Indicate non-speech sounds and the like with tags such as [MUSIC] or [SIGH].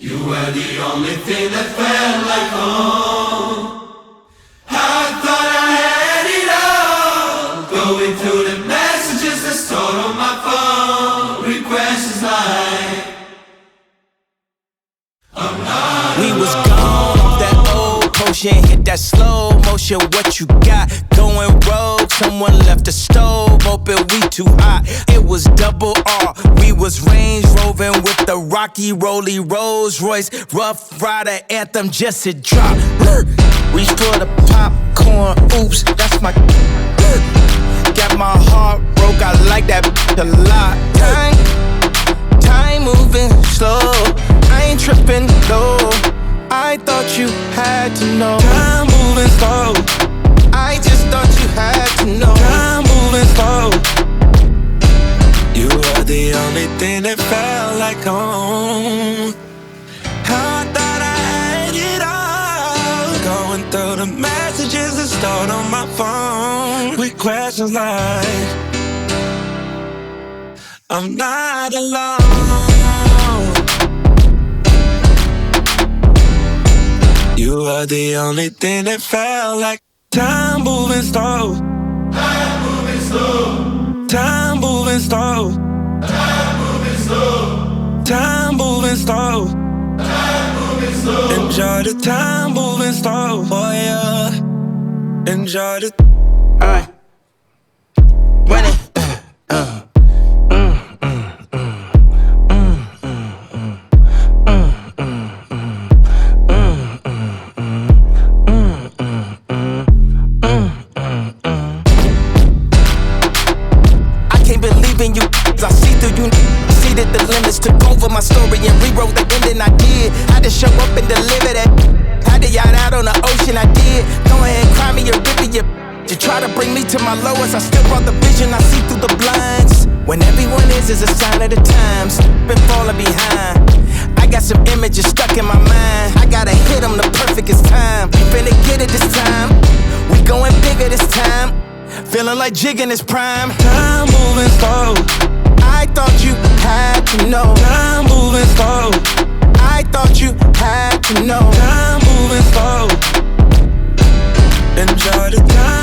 You were the only thing that felt like home. I thought I had it all. Going through the messages that's stored on my phone. Requests like. I'm not. We was gone that hit that slow motion. What you got going rogue? Someone left the stove open, we too hot. It was double R. We was Range Roving with the Rocky Roly Rolls Royce. Ruff Ryder anthem just a drop. Reach for the popcorn. Oops, that's my. [LAUGHS] Got my heart broke. I like that [LAUGHS] a lot. Time time moving slow. Were the only thing that felt like home. I thought I had it all. Going through the messages that stored on my phone with questions like. I'm not alone. You are the only thing that felt like time moving slow. Time moving slow. Time moving slow. Time moving slow. Time moving slow. Enjoy the time moving slow. Oh yeah. Enjoy the. Alright. Run it. I can't believe in you. I see through you. That the limits took over my story and rewrote the ending I did. Had to show up and deliver that. Had to yacht out on the ocean, I did. Go ahead, cry me a river, you. You try to bring me to my lowest, I still brought the vision, I see through the blinds. When everyone is, is a sign of the times. Been falling behind. I got some images stuck in my mind. I gotta hit them the perfectest time. We finna get it this time. We going bigger this time. Feeling like Jig in his prime. Time moving to know. Time moving slow. Enjoy the time.